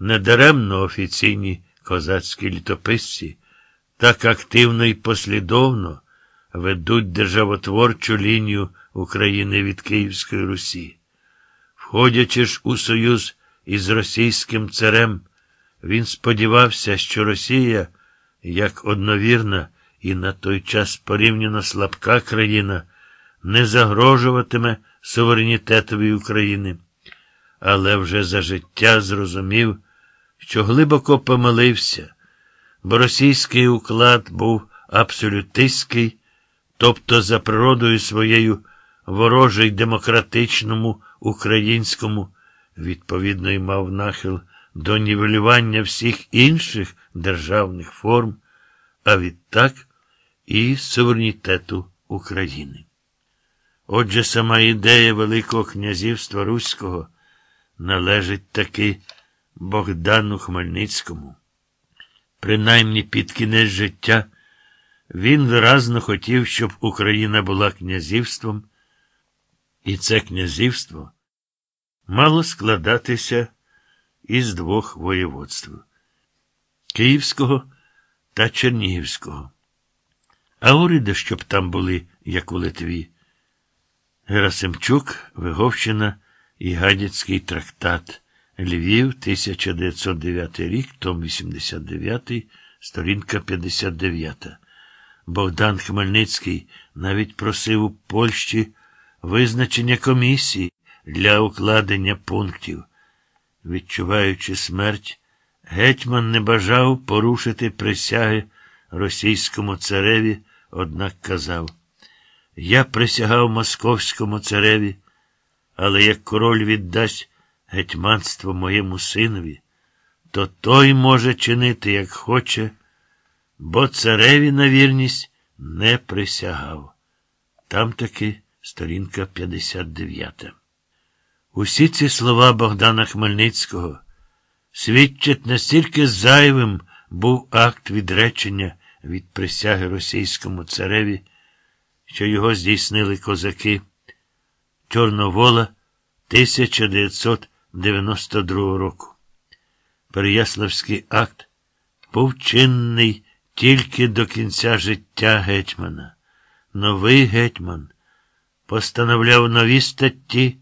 Недаремно офіційні козацькі літописці так активно і послідовно ведуть державотворчу лінію України від Київської Русі. Входячи ж у союз із російським царем, він сподівався, що Росія, як одновірна і на той час порівняно слабка країна, не загрожуватиме суверенітетові України, але вже за життя зрозумів, що глибоко помилився, бо російський уклад був абсолютистський, тобто за природою своєю ворожий демократичному українському, відповідно й мав нахил до нівелювання всіх інших державних форм, а відтак і суверенітету України. Отже, сама ідея Великого князівства Руського належить таки Богдану Хмельницькому. Принаймні під кінець життя він виразно хотів, щоб Україна була князівством, і це князівство мало складатися із двох воєводств Київського та Чернігівського. А уряди, щоб там були, як у Литві. Герасимчук, Виговщина і Гадяцький трактат. Львів, 1909 рік, том 89, сторінка 59. Богдан Хмельницький навіть просив у Польщі визначення комісії для укладення пунктів. Відчуваючи смерть, гетьман не бажав порушити присяги російському цареві, однак казав Я присягав московському цареві, але як король віддасть гетьманство моєму синові, то той може чинити, як хоче, бо цареві на вірність не присягав. Там таки сторінка 59. Усі ці слова Богдана Хмельницького свідчать настільки зайвим був акт відречення від присяги російському цареві, що його здійснили козаки Чорновола 1992 року. Переяславський акт був чинний тільки до кінця життя гетьмана. Новий гетьман постановляв нові статті,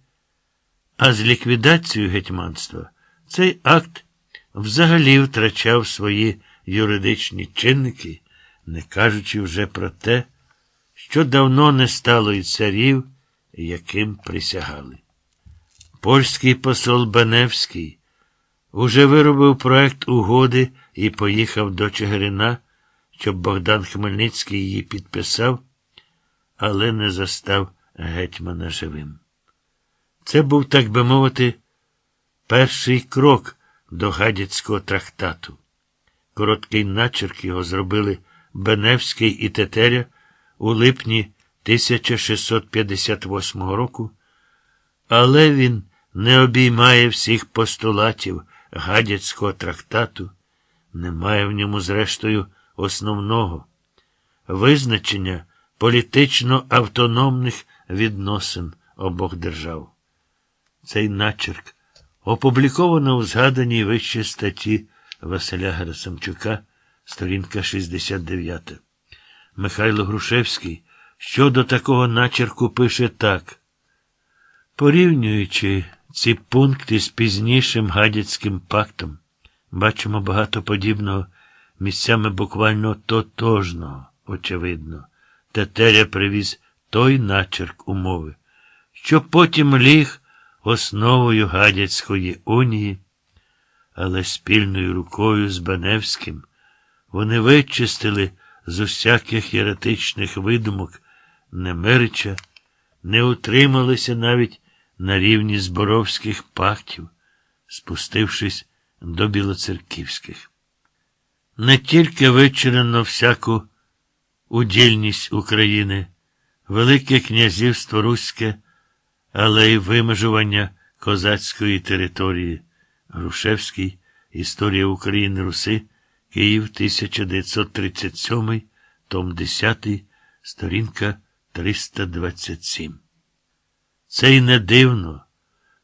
а з ліквідацією гетьманства цей акт взагалі втрачав свої юридичні чинники, не кажучи вже про те, що давно не стало і царів, яким присягали. Польський посол Беневський уже виробив проект угоди і поїхав до Чигирина, щоб Богдан Хмельницький її підписав, але не застав гетьмана живим. Це був, так би мовити, перший крок до гадяцького трактату. Короткий начерк його зробили Беневський і Тетеря у липні 1658 року, але він не обіймає всіх постулатів гадяцького трактату, немає в ньому, зрештою, основного визначення політично автономних відносин обох держав. Цей начерк опубліковано у згаданій вище статті Василя Герасимчука, сторінка 69. Михайло Грушевський щодо такого начерку пише так. Порівнюючи ці пункти з пізнішим гадяцьким пактом, бачимо багато подібного місцями буквально тотожного, очевидно. Тетеря привіз той начерк умови, що потім ліг основою гадяцької унії, але спільною рукою з Баневським вони вичистили з усяких єретичних видумок Немирича, не утрималися навіть на рівні зборовських пактів, спустившись до білоцерківських. Не тільки вичерено всяку удільність України, Велике князівство Руське, але й вимежування козацької території, Грушевський, Історія України Руси, Київ 1937, том 10, сторінка 327. Це й не дивно,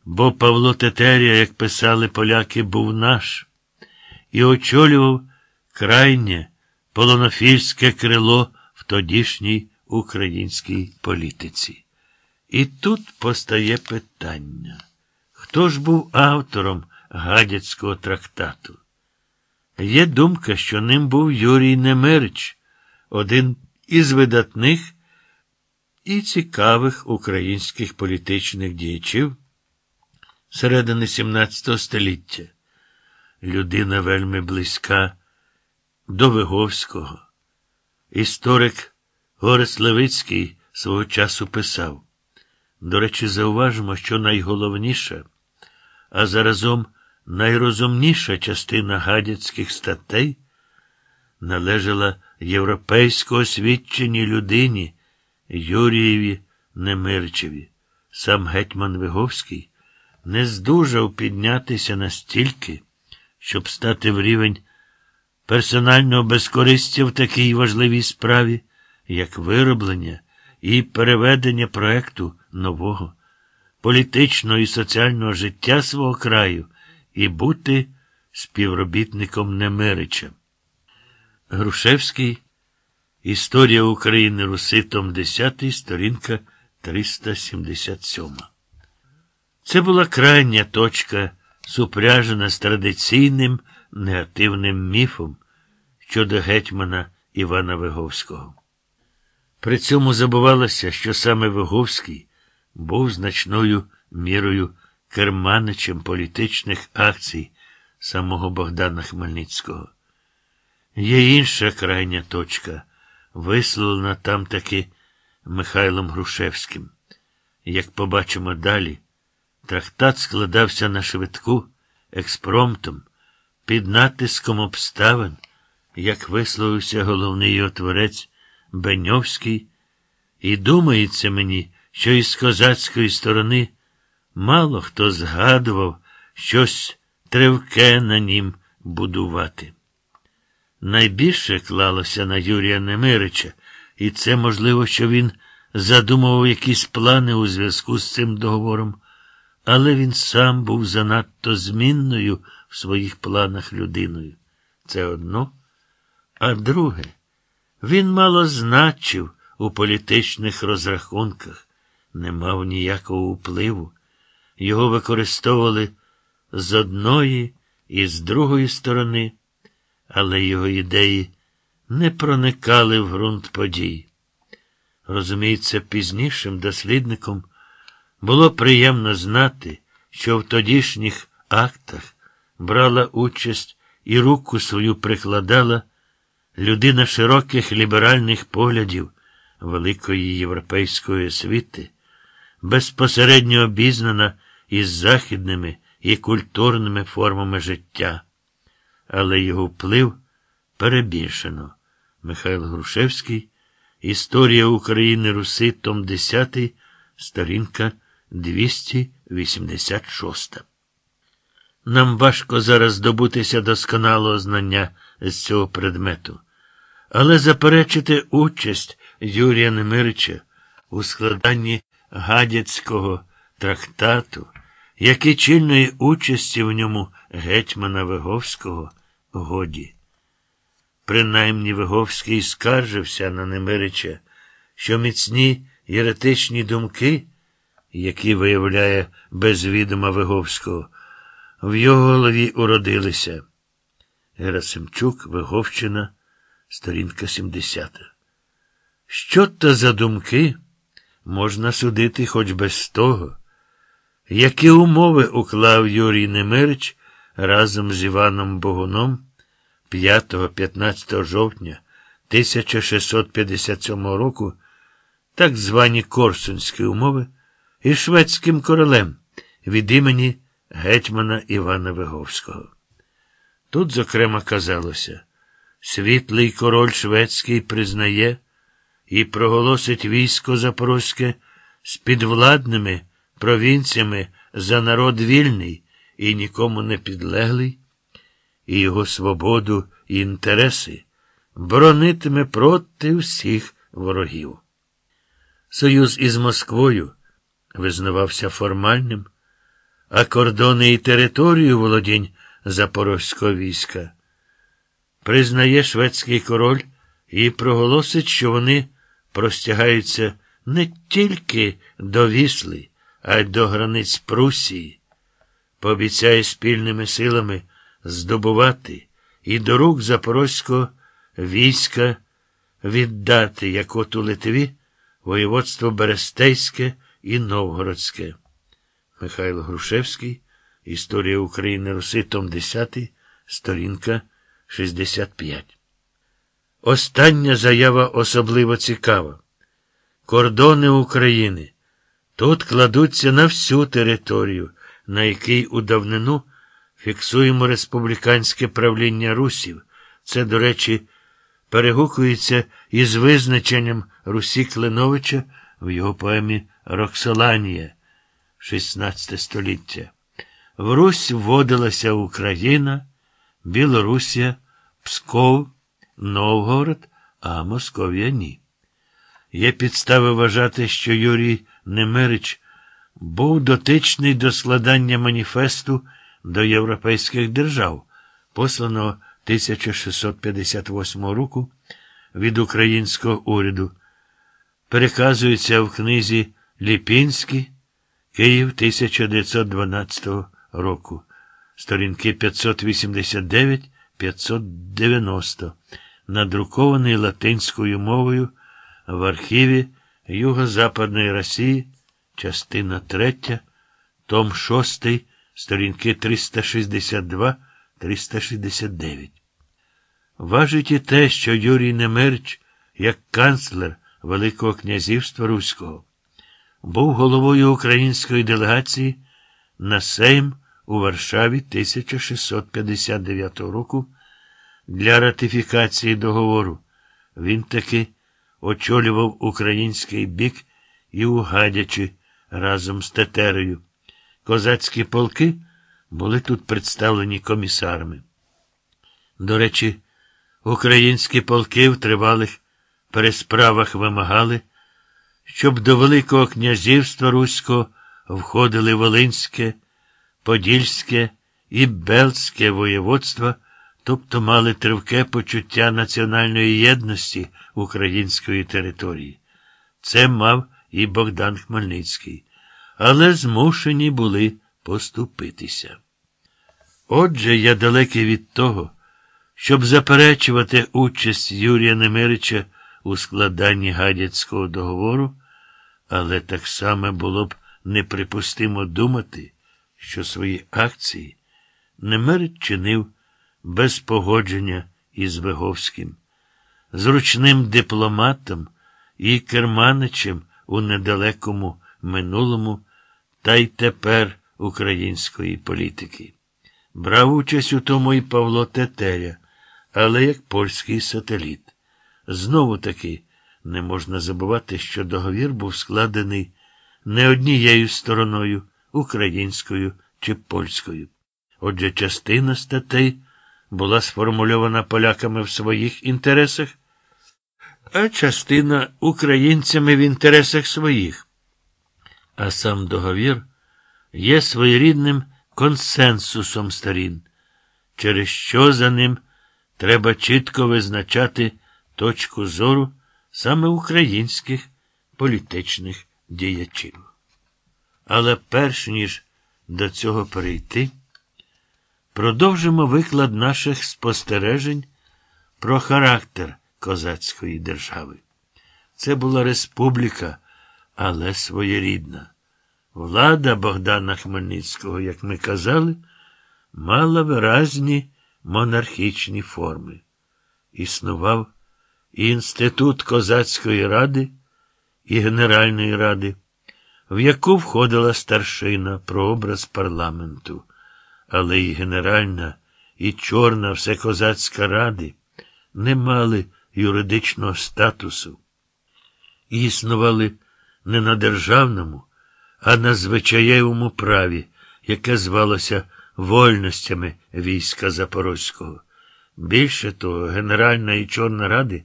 бо Павло Тетерія, як писали поляки, був наш і очолював крайнє полонофільське крило в тодішній українській політиці. І тут постає питання, хто ж був автором гадяцького трактату? Є думка, що ним був Юрій Немирич, один із видатних і цікавих українських політичних діячів середини XVII століття. Людина вельми близька до Виговського. Історик Горес Левицький свого часу писав. До речі, зауважимо, що найголовніша, а заразом найрозумніша частина гадяцьких статей належала європейсько освіченій людині Юрієві Немирчеві. Сам гетьман Виговський не здужав піднятися настільки, щоб стати в рівень персонального безкористя в такій важливій справі, як вироблення і переведення проекту нового політичного і соціального життя свого краю і бути співробітником Немирича. Грушевський Історія України Руси, Том 10, сторінка 377. Це була крайня точка, супряжена з традиційним негативним міфом щодо гетьмана Івана Виговського. При цьому забувалося, що саме Виговський був значною мірою керманичем політичних акцій самого Богдана Хмельницького. Є інша крайня точка, висловлена там таки Михайлом Грушевським. Як побачимо далі, трактат складався на швидку експромтом, під натиском обставин, як висловився головний його творець Беньовський, і думається мені, що із козацької сторони мало хто згадував щось тривке на нім будувати. Найбільше клалося на Юрія Немирича, і це можливо, що він задумував якісь плани у зв'язку з цим договором, але він сам був занадто змінною в своїх планах людиною. Це одно. А друге, він мало значив у політичних розрахунках, не мав ніякого впливу. Його використовували з одної і з другої сторони, але його ідеї не проникали в ґрунт подій. Розуміється, пізнішим дослідником було приємно знати, що в тодішніх актах брала участь і руку свою прикладала людина широких ліберальних поглядів великої європейської освіти, безпосередньо обізнана із західними і культурними формами життя, але його вплив перебільшено. Михайло Грушевський, Історія України Руси, Том 10, сторінка 286. Нам важко зараз здобутися досконалого знання з цього предмету, але заперечити участь Юрія Немирича у складанні гадяцького трактату, як і чільної участі в ньому гетьмана Виговського, годі. Принаймні Виговський скаржився на Немирича, що міцні єретичні думки, які виявляє без відома Виговського, в його голові уродилися. Герасимчук, Виговщина, сторінка 70. Що то за думки можна судити хоч без того, які умови уклав Юрій Немирич разом з Іваном Богуном 5-15 жовтня 1657 року так звані Корсунські умови і шведським королем від імені гетьмана Івана Виговського. Тут, зокрема, казалося, світлий король шведський признає і проголосить військо Запорозьке з підвладними провінціями за народ вільний і нікому не підлеглий, і його свободу і інтереси боронитиме проти всіх ворогів. Союз із Москвою визнавався формальним а кордони і територію володінь запорозького війська. Признає шведський король і проголосить, що вони простягаються не тільки до Вісли, а й до границь Прусії. Пообіцяє спільними силами здобувати і до рук запорозького війська віддати, як от у Литві, воєводство Берестейське і Новгородське. Михайло Грушевський, Історія України Руси, Том 10, сторінка 65. Остання заява особливо цікава. Кордони України. Тут кладуться на всю територію, на якій у давнину фіксуємо республіканське правління русів. Це, до речі, перегукується із визначенням Русі Клиновича в його поемі Роксоланія, 16 століття. В Русь вводилася Україна, Білорусія, Псков, Новгород, а Московія ні. Є підстави вважати, що Юрій Немирич був дотичний до складання маніфесту до європейських держав, посланого 1658 року від українського уряду. Переказується в книзі Ліпінський, Київ 1912 року, сторінки 589-590, надрукований латинською мовою в архіві Юго-Западної Росії, частина 3, том 6, сторінки 362-369. Важить і те, що Юрій Немирч, як канцлер Великого князівства Руського, був головою української делегації на Сейм у Варшаві 1659 року для ратифікації договору. Він таки очолював український бік і у разом з Тетерою. Козацькі полки були тут представлені комісарами. До речі, українські полки в тривалих пересправах вимагали, щоб до Великого князівства Руського входили Волинське, Подільське і Белське воєводства, тобто мали тривке почуття національної єдності української території. Це мав і Богдан Хмельницький, але змушені були поступитися. Отже, я далекий від того, щоб заперечувати участь Юрія Немирича у складанні гадяцького договору, але так само було б неприпустимо думати, що свої акції Немирич чинив без погодження із Виговським, зручним дипломатом і керманичем у недалекому минулому та й тепер української політики. Брав участь у тому і Павло Тетеря, але як польський сателіт. Знову таки не можна забувати, що договір був складений не однією стороною, українською чи польською. Отже, частина статей була сформульована поляками в своїх інтересах, а частина українцями в інтересах своїх. А сам договір є своєрідним консенсусом сторін, через що за ним треба чітко визначати точку зору саме українських політичних діячів. Але перш ніж до цього перейти, продовжимо виклад наших спостережень про характер козацької держави. Це була республіка, але своєрідна. Влада Богдана Хмельницького, як ми казали, мала виразні монархічні форми. Існував і Інститут Козацької ради і Генеральної ради, в яку входила старшина про образ парламенту, але і Генеральна, і Чорна Всекозацька ради не мали юридичного статусу і існували не на державному, а на звичаєвому праві, яке звалося вольностями війська Запорозького. Більше того, Генеральна і Чорна ради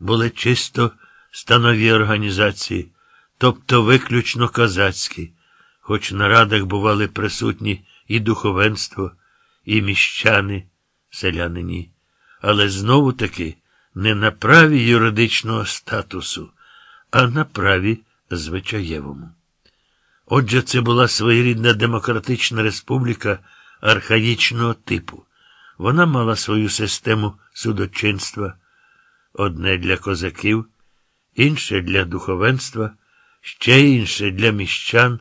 були чисто станові організації, тобто виключно козацькі, хоч на радах бували присутні і духовенство, і міщани, селянині, але знову таки не на праві юридичного статусу, а на праві звичаєвому. Отже, це була своєрідна демократична республіка архаїчного типу. Вона мала свою систему судочинства, одне для козаків, інше для духовенства, ще інше для міщан,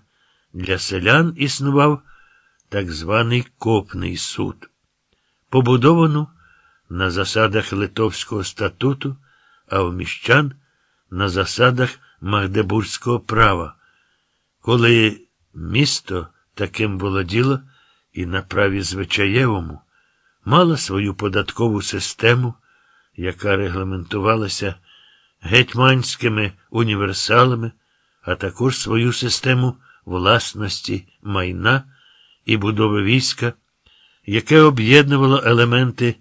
для селян існував так званий Копний суд, побудовану на засадах Литовського статуту, а у міщан на засадах Магдебурзького права, коли місто таким володіло і на праві звичаєвому мала свою податкову систему, яка регламентувалася гетьманськими універсалами, а також свою систему власності майна і будови війська, яке об'єднувало елементи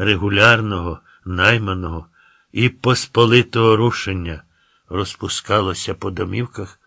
регулярного, найманого і посполитого рушення, розпускалося по домівках